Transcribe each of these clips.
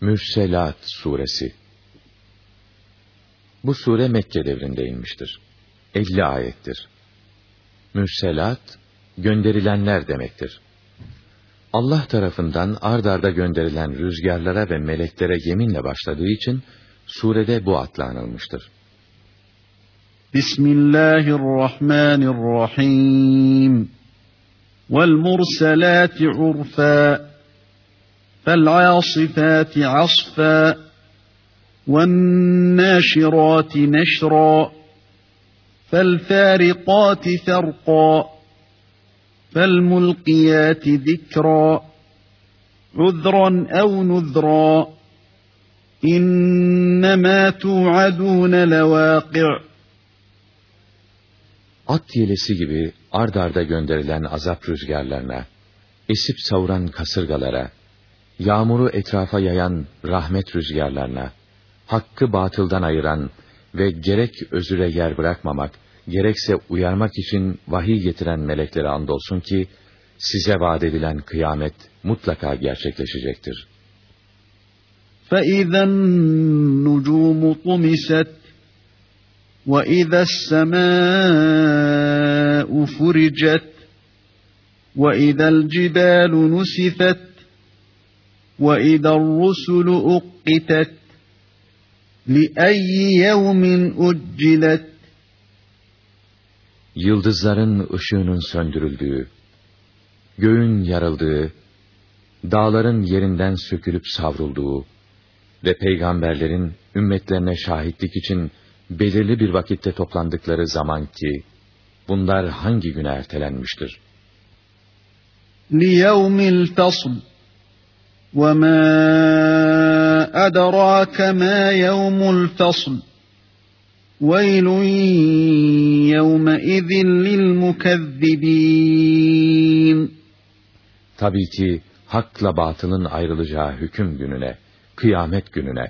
Mürselat suresi Bu sure Mekke devrinde inmiştir. 50 ayettir. Mürselat, gönderilenler demektir. Allah tarafından ard arda gönderilen rüzgarlara ve meleklere yeminle başladığı için, surede bu adla anılmıştır. Bismillahirrahmanirrahim. Vel murselati urfa. فالعاصفات عصفا والناشرات نشرا فالفارقات فرقا فالملقيات ذكرا عذرا او نذرا انما توعدون لواقع At yelesi gibi ard arda gönderilen azap rüzgarlarına, esip savuran kasırgalara, yağmuru etrafa yayan rahmet rüzgarlarına, hakkı batıldan ayıran ve gerek özüre yer bırakmamak, gerekse uyarmak için vahiy getiren meleklere andolsun ki, size vaat edilen kıyamet mutlaka gerçekleşecektir. فَإِذَا النُّجُومُ طُمِسَتْ وَإِذَا السَّمَاءُ فُرِجَتْ وَإِذَا الْجِبَالُ نُسِفَتْ وَإِذَا الرُّسُلُ أُقِّتَتْ لِأَيِّ يَوْمٍ أُجِّلَتْ Yıldızların ışığının söndürüldüğü, göğün yarıldığı, dağların yerinden sökülüp savrulduğu ve peygamberlerin ümmetlerine şahitlik için belirli bir vakitte toplandıkları zaman ki, bunlar hangi güne ertelenmiştir? لِيَوْمِ الْفَصْلِ وَمَا أَدَرَاكَ مَا يَوْمُ الْفَصْلِ وَيْلٌ يَوْمَئِذٍ لِلْمُكَذِّبِينَ Tabii ki hakla batılın ayrılacağı hüküm gününe, kıyamet gününe,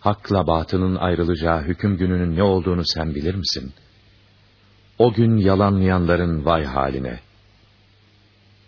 hakla batılın ayrılacağı hüküm gününün ne olduğunu sen bilir misin? O gün yalanlayanların vay haline.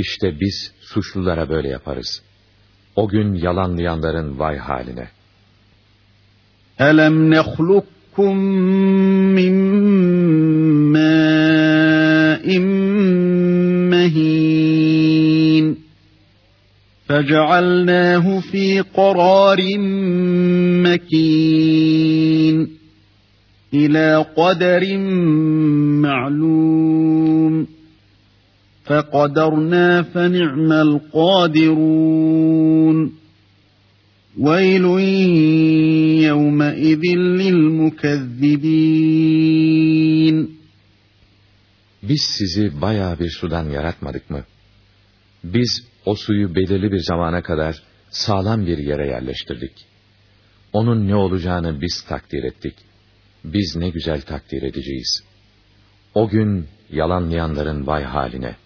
İşte biz suçlulara böyle yaparız. O gün yalanlayanların vay haline. Elem nehlukkum min mâ'in mehin. Fecealnâhu fî karârin mekîn. İlâ kaderin ma'lûm. فَقَدَرْنَا فَنِعْمَ الْقَادِرُونَ وَيْلٌ يَوْمَئِذٍ لِلْمُكَذِّبِينَ Biz sizi baya bir sudan yaratmadık mı? Biz o suyu belirli bir zamana kadar sağlam bir yere yerleştirdik. Onun ne olacağını biz takdir ettik. Biz ne güzel takdir edeceğiz. O gün yalanlayanların vay haline.''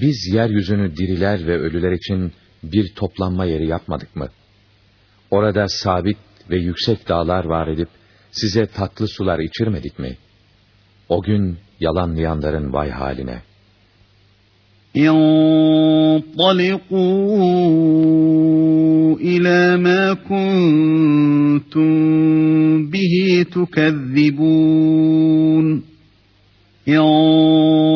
biz yeryüzünü diriler ve ölüler için bir toplanma yeri yapmadık mı? Orada sabit ve yüksek dağlar var edip size tatlı sular içirmedik mi? O gün yalanlayanların vay haline. İnṭaliqû ilâ mâ kuntum bihi tukezzibûn. İnṭaliqû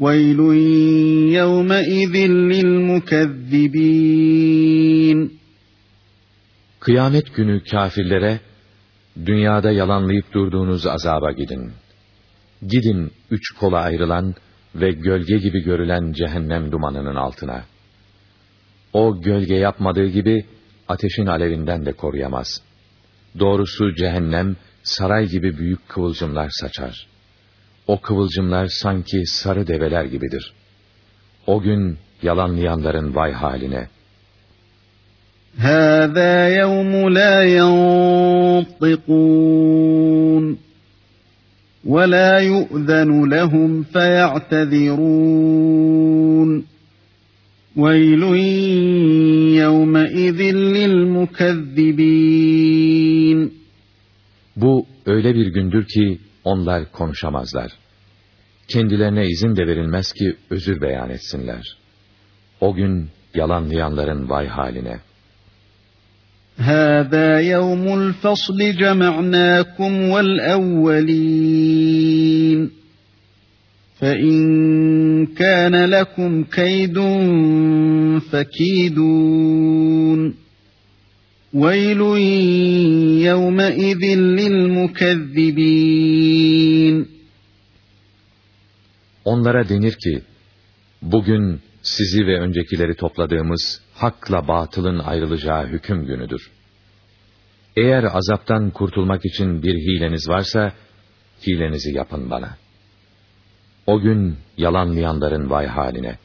وَيْلٌ يَوْمَئِذٍ لِلْمُكَذِّبِينَ Kıyamet günü kâfirlere, dünyada yalanlayıp durduğunuz azaba gidin. Gidin üç kola ayrılan ve gölge gibi görülen cehennem dumanının altına. O gölge yapmadığı gibi, ateşin alevinden de koruyamaz. Doğrusu cehennem, saray gibi büyük kıvılcımlar saçar.'' O kıvılcımlar sanki sarı develer gibidir. O gün yalanlayanların vay haline. هَذَا يَوْمُ لَا يَنطِقُونَ وَلَا يُؤْذَنُ لَهُمْ فَيَعْتَذِرُونَ وَيْلٌ يَوْمَئِذٍ لِلْمُكَذِّبِينَ Bu öyle bir gündür ki onlar konuşamazlar. Kendilerine izin de verilmez ki özür beyan etsinler. O gün yalanlayanların vay haline. هذا يوم الفصل جمعناكم والأولين فإن كان لكم كيد فكيدون وَيْلٌ يَوْمَئِذٍ لِلْمُكَذِّبِينَ Onlara denir ki, bugün sizi ve öncekileri topladığımız hakla batılın ayrılacağı hüküm günüdür. Eğer azaptan kurtulmak için bir hileniz varsa, hilenizi yapın bana. O gün yalanlayanların vay haline.''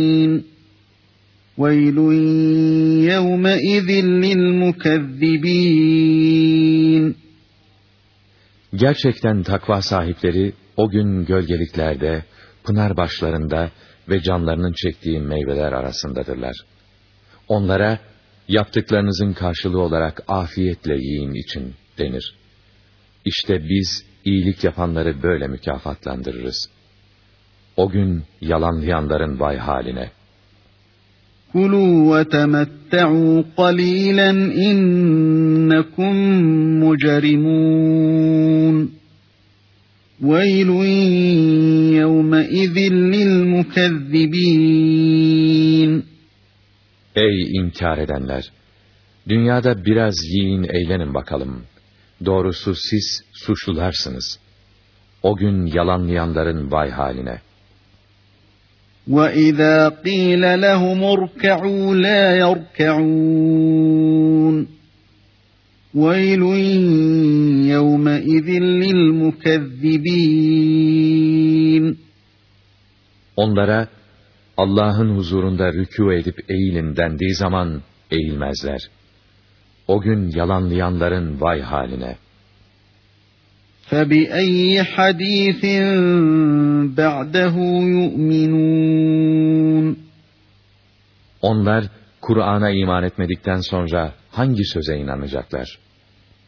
Gerçekten takva sahipleri o gün gölgeliklerde, pınar başlarında ve canlarının çektiği meyveler arasındadırlar. Onlara yaptıklarınızın karşılığı olarak afiyetle yiyin için denir. İşte biz iyilik yapanları böyle mükafatlandırırız. O gün yalanlayanların vay haline. Kulu ve temetta'u qalilan innekum mucrimun. İzin lil mukezzibin. Ey inkar edenler! Dünyada biraz yiyin eğlenin bakalım. Doğrusu siz suçlularsınız. O gün yalanlayanların vay haline. وَإِذَا قِيلَ لَهُمُ ارْكَعُوا لَا يَرْكَعُونَ وَيْلٌ يَوْمَئِذٍ لِلْمُكَذِّبِينَ Onlara Allah'ın huzurunda rükû edip eğilin dendiği zaman eğilmezler. O gün yalanlayanların vay haline. فَبِأَيِّ حَد۪يثٍ بَعْدَهُ يُؤْمِنُونَ Onlar Kur'an'a iman etmedikten sonra hangi söze inanacaklar?